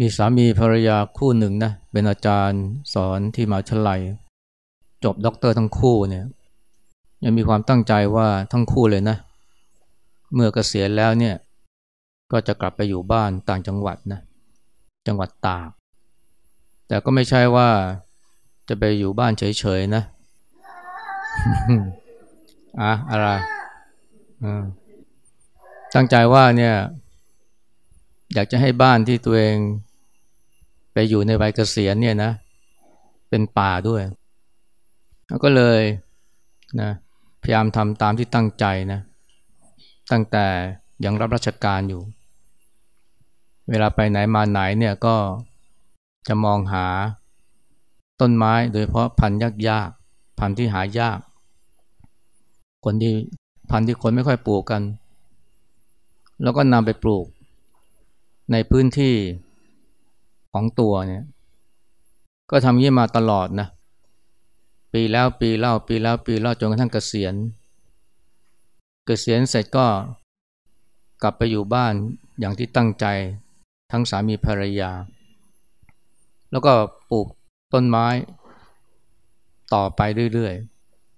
มีสามีภรรยาคู่หนึ่งนะเป็นอาจารย์สอนที่มหาวิทยาลัย จบด็อกเตอร์ทั้งคู่เนี่ยยังมีความตั้งใจว่าทั้งคู่เลยนะ เมื่อเกษียณแล้วเนี่ยก็จะกลับไปอยู่บ้านต่างจังหวัดนะจังหวัดตาก แต่ก็ไม่ใช่ว่าจะไปอยู่บ้านเฉยๆนะอะอะไรตั้งใจว่าเนี่ย อยากจะให้บ้านที่ตัวเอง ไปอยู่ในวัยเกษียณเนี่ยนะ เป็นป่าด้วย แล้วก็เลยนะพยายามทำตามที่ตั้งใจนะ ตั้งแต่ยังรับราชการอยู่ เวลาไปไหนมาไหนเนี่ยก็จะมองหาต้นไม้โดยเพราะพันธุ์ยากๆพันธุ์ที่หายาก คนที่พันธุ์ที่คนไม่ค่อยปลูกกัน แล้วก็นำไปปลูก ในพื้นที่ ของตัวเนี่ย ก็ทำยี่มาตลอดนะ ปีแล้วปีเล่าปีแล้วปีเล่าจนกระทั่งเกษียณ เกษียณเสร็จก็กลับไปอยู่บ้านอย่างที่ตั้งใจทั้งสามีภรรยา แล้วก็ปลูกต้นไม้ต่อไปเรื่อย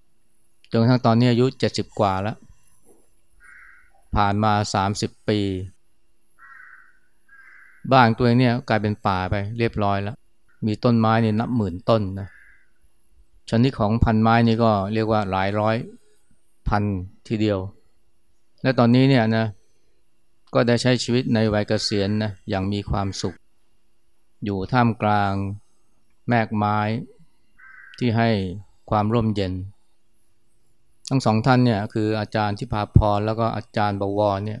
ๆ จนกระทั่งตอนนี้อายุเจ็ดสิบกว่าแล้ว ผ่านมาสามสิบปี บ้านตัวเองเนี่ยกลายเป็นป่าไปเรียบร้อยแล้ว มีต้นไม้เนี่ยนับหมื่นต้นนะชนิดของพันไม้นี่ก็เรียกว่าหลายร้อยพันทีเดียว และตอนนี้เนี่ยนะก็ได้ใช้ชีวิตในวัยเกษียณนะอย่างมีความสุข อยู่ท่ามกลางแมกไม้ที่ให้ความร่มเย็น ทั้งสองท่านเนี่ยคืออาจารย์ที่พาพรแล้วก็อาจารย์บวรเนี่ย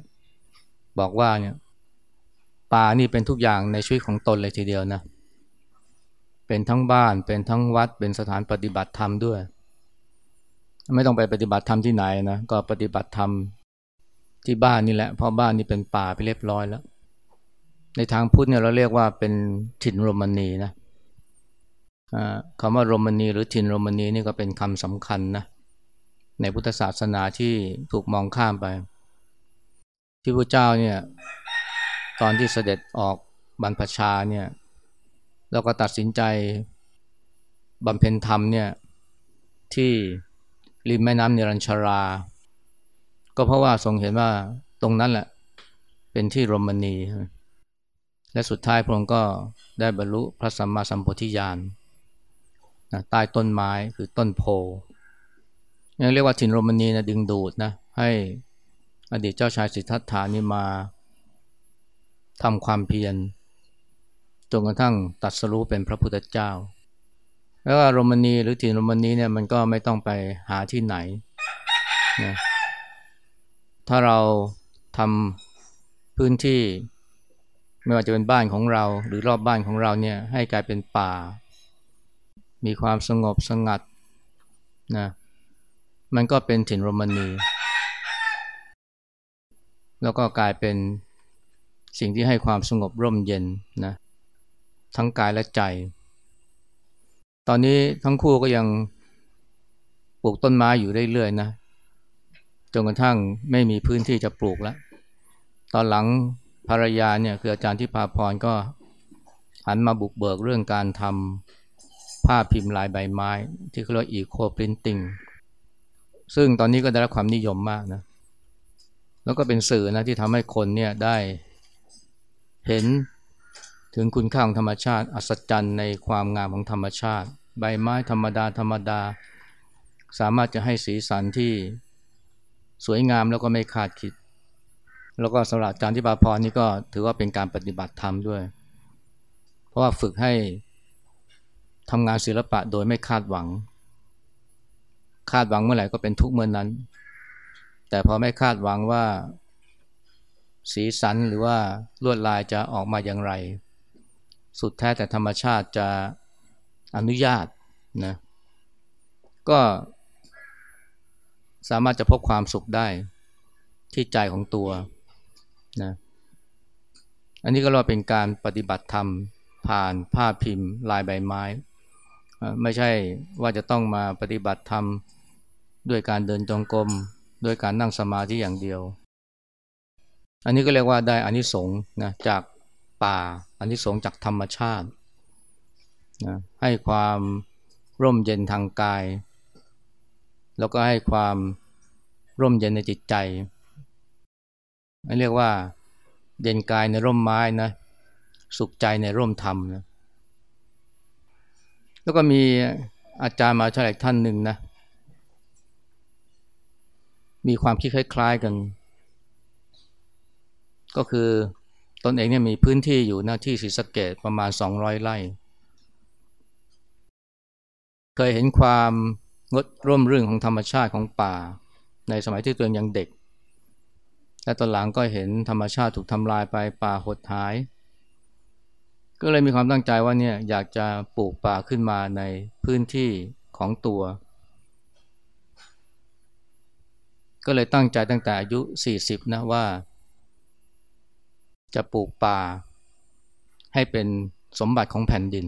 บอกว่าเนี่ย ป่านี่เป็นทุกอย่างในชีวิตของตนเลยทีเดียวนะ เป็นทั้งบ้าน เป็นทั้งวัด เป็นสถานปฏิบัติธรรมด้วย ไม่ต้องไปปฏิบัติธรรมที่ไหนนะ ก็ปฏิบัติธรรมที่บ้านนี่แหละ เพราะบ้านนี่เป็นป่าไปเรียบร้อยแล้ว ในทางพุทธเนี่ยเราเรียกว่าเป็นถิ่นโรมนีนะคำว่าโรมนีหรือทินโรมนีนี่ก็เป็นคำสำคัญนะ ในพุทธศาสนาที่ถูกมองข้ามไป ที่พระเจ้าเนี่ย ตอนที่เสด็จออกบรรพชาเนี่ยแล้วก็ตัดสินใจบำเพ็ญธรรมเนี่ยที่ริมแม่น้ำเนรัญชารา ก็เพราะว่าทรงเห็นว่าตรงนั้นแหละเป็นที่รมณีและสุดท้ายพระองค์ก็ได้บรรลุพระสัมมาสัมโพธิญาณนะใต้ต้นไม้คือต้นโพยังเรียกว่าถิ่นโรมนีนะดึงดูดนะให้อดีตเจ้าชายสิทธัตถานี่มา ทำความเพียรจนกระทั่งตัดสรู้เป็นพระพุทธเจ้า แล้วโรมนีหรือถิ่นโรมนีเนี่ยมันก็ไม่ต้องไปหาที่ไหนนะถ้าเราทำพื้นที่ ไม่ว่าจะเป็นบ้านของเราหรือรอบบ้านของเราเนี่ยให้กลายเป็นป่า มีความสงบสงัดนะมันก็เป็นถิ่นโรมนี แล้วก็กลายเป็น สิ่งที่ให้ความสงบร่มเย็นนะทั้งกายและใจ ตอนนี้ทั้งคู่ก็ยังปลูกต้นไม้อยู่เรื่อยๆนะจนกระทั่งไม่มีพื้นที่จะปลูกแล้ว ตอนหลังภรรยาเนี่ยคืออาจารย์ที่พาพรก็หันมาบุกเบิกเรื่องการทำภาพิมพ์ลายใบไม้ ที่เขาเรียกอีโคปรินติ้งซึ่งตอนนี้ก็ได้รับความนิยมมากนะ แล้วก็เป็นสื่อนะที่ทำให้คนเนี่ยได้ เห็นถึงคุณค่าของธรรมชาติ อัศจรรย์ในความงามของธรรมชาติ ใบไม้ธรรมดาธรรมดา สามารถจะให้สีสันที่สวยงามแล้วก็ไม่คาดคิด แล้วก็สำหรับอาจารย์ที่บาพรนี่ก็ถือว่าเป็นการปฏิบัติธรรมด้วย เพราะว่าฝึกให้ทำงานศิลปะโดยไม่คาดหวัง คาดหวังเมื่อไหร่ก็เป็นทุกเมื่อนนั้น แต่พอไม่คาดหวังว่า สีสันหรือว่าลวดลายจะออกมาอย่างไร สุดแท้แต่ธรรมชาติจะอนุญาตนะก็สามารถจะพบความสุขได้ที่ใจของตัวนะอันนี้ก็เราเป็นการปฏิบัติธรรมผ่านภาพพิมพ์ ลายใบไม้ ไม่ใช่ว่าจะต้องมาปฏิบัติธรรมด้วยการเดินจงกรมด้วยการนั่งสมาธิอย่างเดียว อันนี้ก็เรียกว่าได้อานิสงส์นะจากป่าอันที่สงจากธรรมชาตินะให้ความร่มเย็นทางกาย แล้วก็ให้ความร่มเย็นในจิตใจเรียกว่าเย็นกายในร่มไม้นะสุขใจในร่มธรรมนะแล้วก็มีอาจารย์มาชาอีกท่านหนึ่งนะมีความคิดคล้ายๆกัน ก็คือตนเองเนี่ยมีพื้นที่อยู่หน้าที่ศรีสะเกดประมาณ 200 ไร่ เคยเห็นความงดร่มรื่นของธรรมชาติของป่า ในสมัยที่ตัวเองยังเด็ก และตอนหลังก็เห็นธรรมชาติถูกทำลายไปป่าหดหาย ก็เลยมีความตั้งใจว่าเนี่ยอยากจะปลูกป่าขึ้นมาในพื้นที่ของตัว ก็เลยตั้งใจตั้งแต่อายุ 40 นะว่า จะปลูกป่า ให้เป็นสมบัติของแผ่นดิน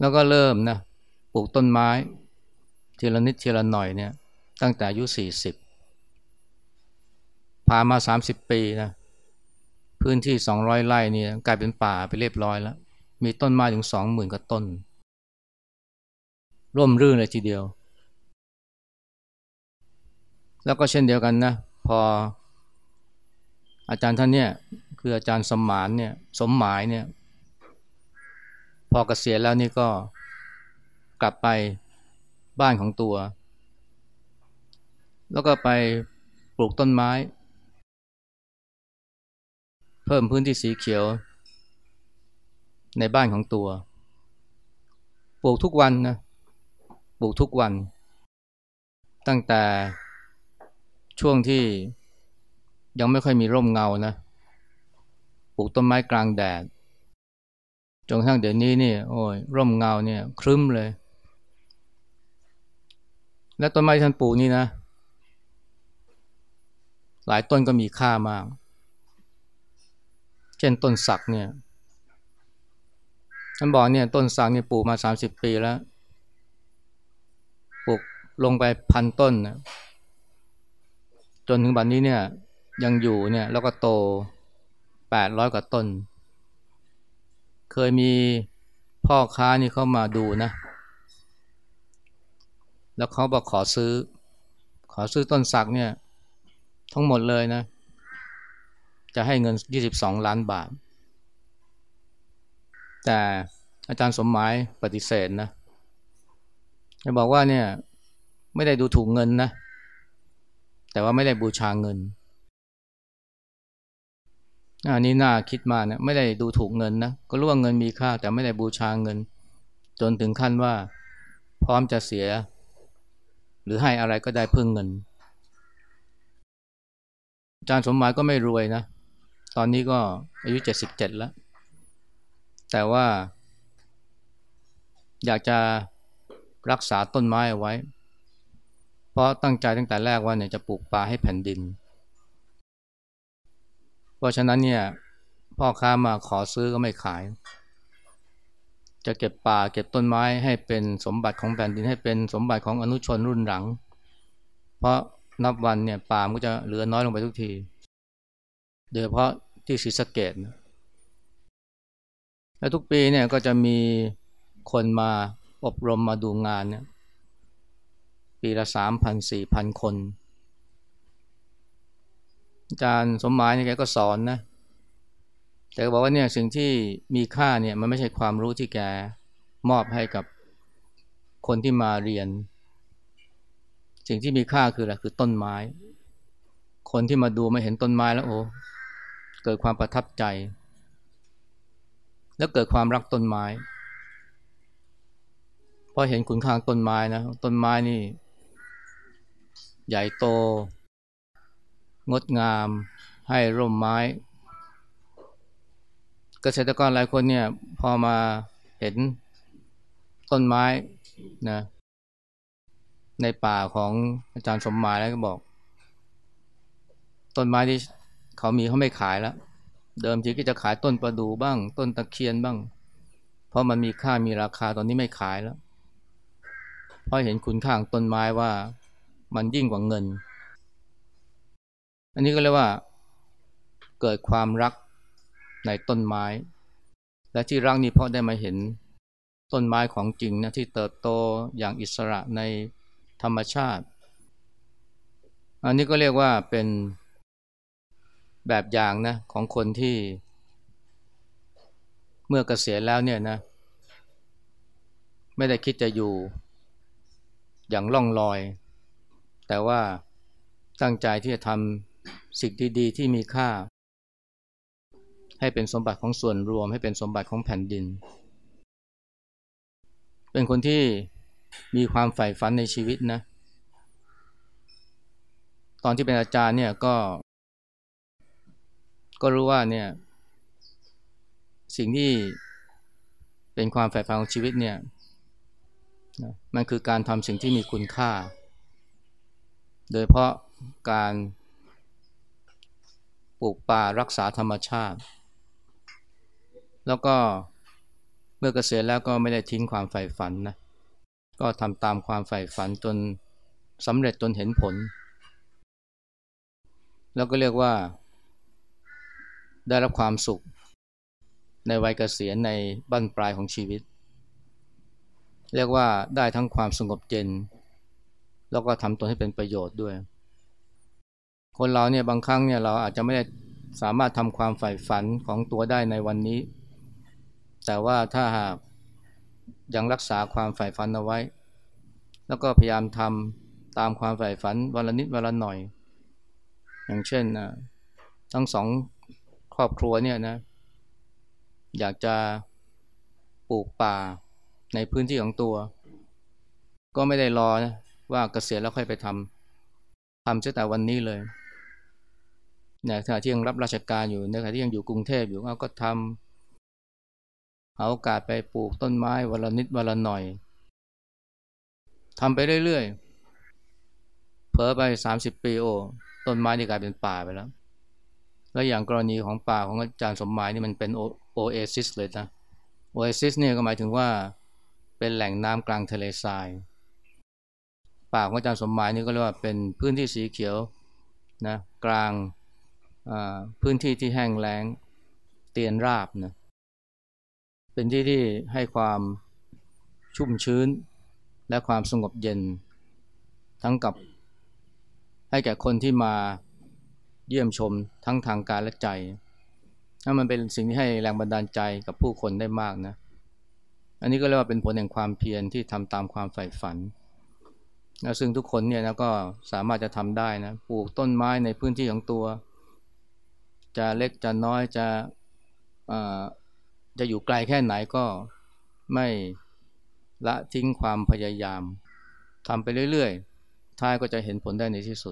แล้วก็เริ่มนะปลูกต้นไม้ทีละนิดทีละหน่อยเนี่ยตั้งแต่อายุ 40 ผ่านมา 30 ปีนะพื้นที่ 200 ไร่นี่กลายเป็นป่าไปเรียบร้อยแล้ว มีต้นไม้ถึง 20,000กว่าต้น ร่มรื่นเลยทีเดียว แล้วก็เช่นเดียวกันนะ พอ อาจารย์ท่านเนี่ยคืออาจารย์สมานเนี่ยสมหมายเนี่ยพอเกษียณแล้วนี่ก็กลับไปบ้านของตัว แล้วก็ไปปลูกต้นไม้ เพิ่มพื้นที่สีเขียว ในบ้านของตัว ปลูกทุกวันนะปลูกทุกวัน ตั้งแต่ช่วงที่ ยังไม่ค่อยมีร่มเงานะปลูกต้นไม้กลางแดดจนกระทั่งเดี๋ยวนี้นี่โอ้ยร่มเงาเนี่ยครึ้มเลย และต้นไม้ที่ท่านปลูกนี่นะ หลายต้นก็มีค่ามาก เช่นต้นสักเนี่ยท่านบอกเนี่ยต้นสักเนี่ยปลูกมาสามสิบปีแล้วปลูกลงไปพันต้นนะจนถึงบัดนนี้เนี่ย ยังอยู่เนี่ยแล้วก็โตแปดร้อยกว่าต้น เคยมีพ่อค้านี่เข้ามาดูนะ แล้วเขาบอกขอซื้อ ขอซื้อต้นสักเนี่ย ทั้งหมดเลยนะ จะให้เงิน22ล้านบาท แต่อาจารย์สมหมายปฏิเสธนะจะบอกว่าเนี่ย ไม่ได้ดูถูกเงินนะ แต่ว่าไม่ได้บูชาเงิน อันนี้น่าคิดมาเนะไม่ได้ดูถูกเงินนะก็รู้ว่าเงินมีค่าแต่ไม่ได้บูชาเงิน จนถึงขั้นว่า พร้อมจะเสีย หรือให้อะไรก็ได้เพื่อเงินอาจารย์สมหมายก็ไม่รวยนะ ตอนนี้ก็อายุเจ็ดสิบเจ็ดแล้ว แต่ว่า อยากจะรักษาต้นไม้เอาไว้ เพราะตั้งใจตั้งแต่แรกว่าเนี่ยจะปลูกป่าให้แผ่นดิน เพราะฉะนั้นเนี่ยพ่อค้ามาขอซื้อก็ไม่ขาย จะเก็บป่าเก็บต้นไม้ให้เป็นสมบัติของแผ่นดินให้เป็นสมบัติของอนุชนรุ่นหลัง เพราะนับวันเนี่ยป่ามันก็จะเหลือน้อยลงไปทุกที โดยเฉพาะที่ศรีสะเกดและทุกปีเนี่ยก็จะมีคนมาอบรมมาดูงานเนี่ยปีละสามพันสี่พันคน อาจารย์สมหมายเนี่ยแกก็สอนนะ แต่ก็บอกว่าเนี่ยสิ่งที่มีค่าเนี่ยมันไม่ใช่ความรู้ที่แกมอบให้กับคนที่มาเรียน สิ่งที่มีค่าคืออะไรคือต้นไม้ คนที่มาดูมาเห็นต้นไม้แล้วโอ้เกิดความประทับใจ แล้วเกิดความรักต้นไม้พอเห็นคุณค่าต้นไม้นะต้นไม้นี่ ใหญ่โต งดงามให้ร่มไม้ เกษตรกรหลายคนเนี่ยพอมาเห็นต้นไม้นะในป่าของอาจารย์สมหมายแล้วก็บอก ต้นไม้ที่เขามีเขาไม่ขายแล้ว เดิมทีก็จะขายต้นประดู่บ้าง ต้นตะเคียนบ้าง เพราะมันมีค่ามีราคาตอนนี้ไม่ขายแล้วเพราะเห็นคุณค่าของต้นไม้ว่ามันยิ่งกว่าเงิน อันนี้ก็เรียกว่าเกิดความรักในต้นไม้ และที่รักนี่เพราะได้มาเห็นต้นไม้ของจริงนะที่เติบโตอย่างอิสระในธรรมชาติ อันนี้ก็เรียกว่าเป็นแบบอย่างนะของคนที่ เมื่อเกษียณแล้วเนี่ยนะ ไม่ได้คิดจะอยู่อย่างล่องลอย แต่ว่าตั้งใจที่จะทำ สิ่งดีๆที่มีค่า ให้เป็นสมบัติของส่วนรวม ให้เป็นสมบัติของแผ่นดิน เป็นคนที่มีความใฝ่ฝันในชีวิตนะ ตอนที่เป็นอาจารย์เนี่ยก็ ก็รู้ว่าเนี่ย สิ่งที่เป็นความใฝ่ฝันของชีวิตเนี่ยมันคือการทำสิ่งที่มีคุณค่า โดยเพราะการ ปลูกป่ารักษาธรรมชาติ แล้วก็เมื่อเกษียณแล้วก็ไม่ได้ทิ้งความใฝ่ฝันนะก็ทำตามความใฝ่ฝันจนสำเร็จจนเห็นผล แล้วก็เรียกว่าได้รับความสุข ในวัยเกษียณในบั้นปลายของชีวิต เรียกว่าได้ทั้งความสงบเย็น แล้วก็ทำตนให้เป็นประโยชน์ด้วย คนเราเนี่ยบางครั้งเนี่ยเราอาจจะไม่ได้สามารถทำความใฝ่ฝันของตัวได้ในวันนี้ แต่ว่าถ้าหากยังรักษาความใฝ่ฝันเอาไว้ แล้วก็พยายามทำตามความใฝ่ฝันวันละนิดวันละหน่อย อย่างเช่นทั้งสองครอบครัวเนี่ยนะอยากจะปลูกป่าในพื้นที่ของตัว ก็ไม่ได้รอนะว่าเกษียณแล้วค่อยไปทำทำเสียแต่วันนี้เลย ในขณะที่ยังรับราชการอยู่ในขณะที่ยังอยู่กรุงเทพอยู่ก็ทำเอาโอกาสไปปลูกต้นไม้วันละนิดวันละหน่อยทำไปเรื่อยๆเผลอไปสามสิบปีโอต้นไม้นี่กลายเป็นป่าไปแล้ว แล้วอย่างกรณีของป่าของอาจารย์สมหมายนี่มันเป็นโอเอซิสเลยนะโอเอซิสเนี่ยก็หมายถึงว่าเป็นแหล่งน้ำกลางทะเลทรายป่าของอาจารย์สมหมายนี่ก็เรียกว่าเป็นพื้นที่สีเขียวนะกลาง พื้นที่ที่แห้งแล้งเตียนราบนะเป็นที่ที่ให้ความชุ่มชื้น และความสงบเย็น ทั้งกับให้แก่คนที่มาเยี่ยมชมทั้งทางการและใจถ้ามันเป็นสิ่งที่ให้แรงบันดาลใจกับผู้คนได้มากนะ อันนี้ก็เรียกว่าเป็นผลแห่งความเพียรที่ทำตามความใฝ่ฝันนะซึ่งทุกคนเนี่ยนะก็สามารถจะทำได้นะ ปลูกต้นไม้ในพื้นที่ของตัว จะเล็กจะน้อยจะจะอยู่ไกลแค่ไหนก็ไม่ละทิ้งความพยายามทำไปเรื่อยๆท้ายก็จะเห็นผลได้ในที่สุด